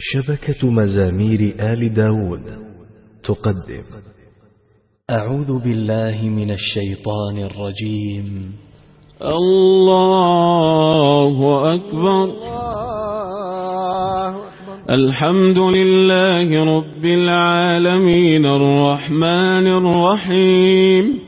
شبكة مزامير آل داود تقدم. أعوذ بالله من الشيطان الرجيم. الله أكبر. الله أكبر. الحمد لله رب العالمين الرحمن الرحيم.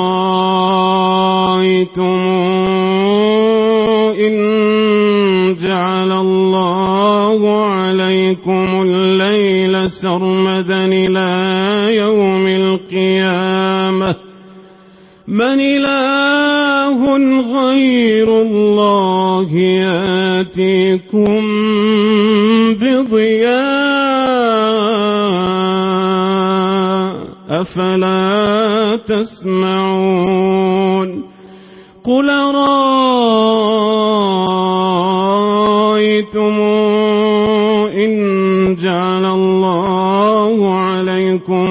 القيامة من إله غير الله يأتيكم بضياء أفلا تسمعون قل رأيتم إن جعل الله عليكم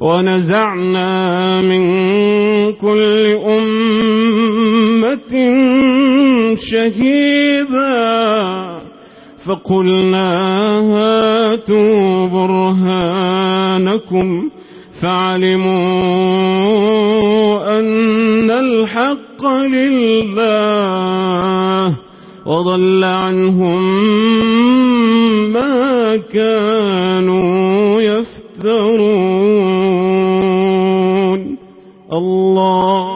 ونزعنا من كل أمة شهيدا فقلنا هاتوا برهانكم فعلموا أن الحق لله وضل عنهم ما كانوا يفترون الله